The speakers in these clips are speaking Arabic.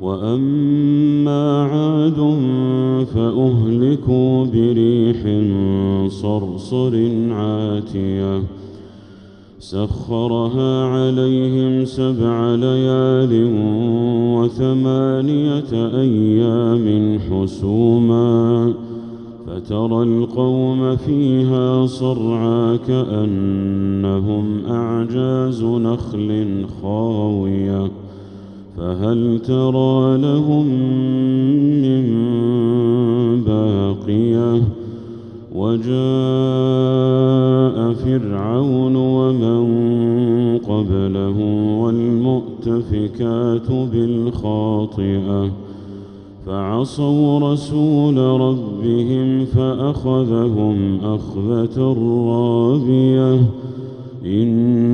وأما عاد فأهلكوا بريح صرصر عاتية. سخرها عليهم سبع ليال وثمانية أيام حسوما. فترى القوم فيها صرعى كأنهم أعجاز نخل خاوية. فهل ترى لهم من باقية؟ وجاء فرعون ومن قبله والمؤتفكات بالخاطئة. فعصوا رسول ربهم فأخذهم أخذة رابية. إنا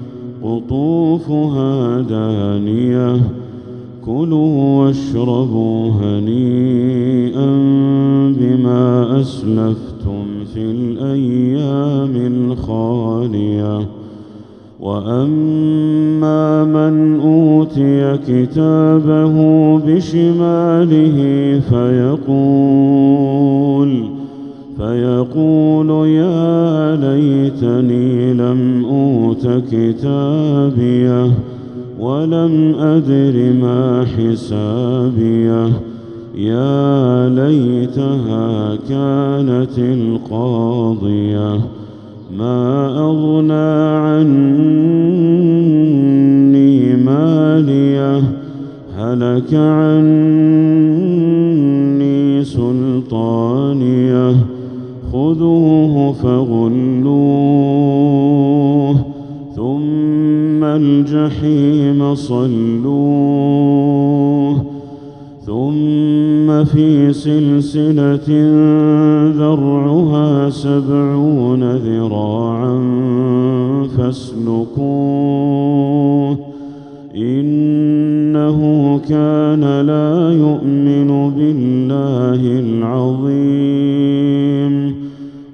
قطوفها دانية. كلوا واشربوا هنيئا بما أسلفتم في الأيام الخالية. وأما من أوتي كتابه بشماله فيقول فيقول يا ليتني كتابية ولم أدر ما حسابية. يا ليتها كانت القاضية. ما أغنى عني مالية. هلك عني ثم الجحيم صلوه ثم في سلسلة ذرعها سبعون ذراعا فاسلكوه إنه كان لا يؤمن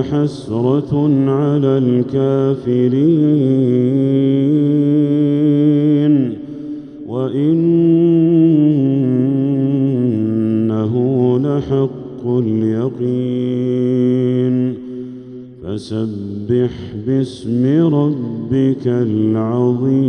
لحسرة على الكافرين. وإنه لحق اليقين. فسبح باسم ربك العظيم.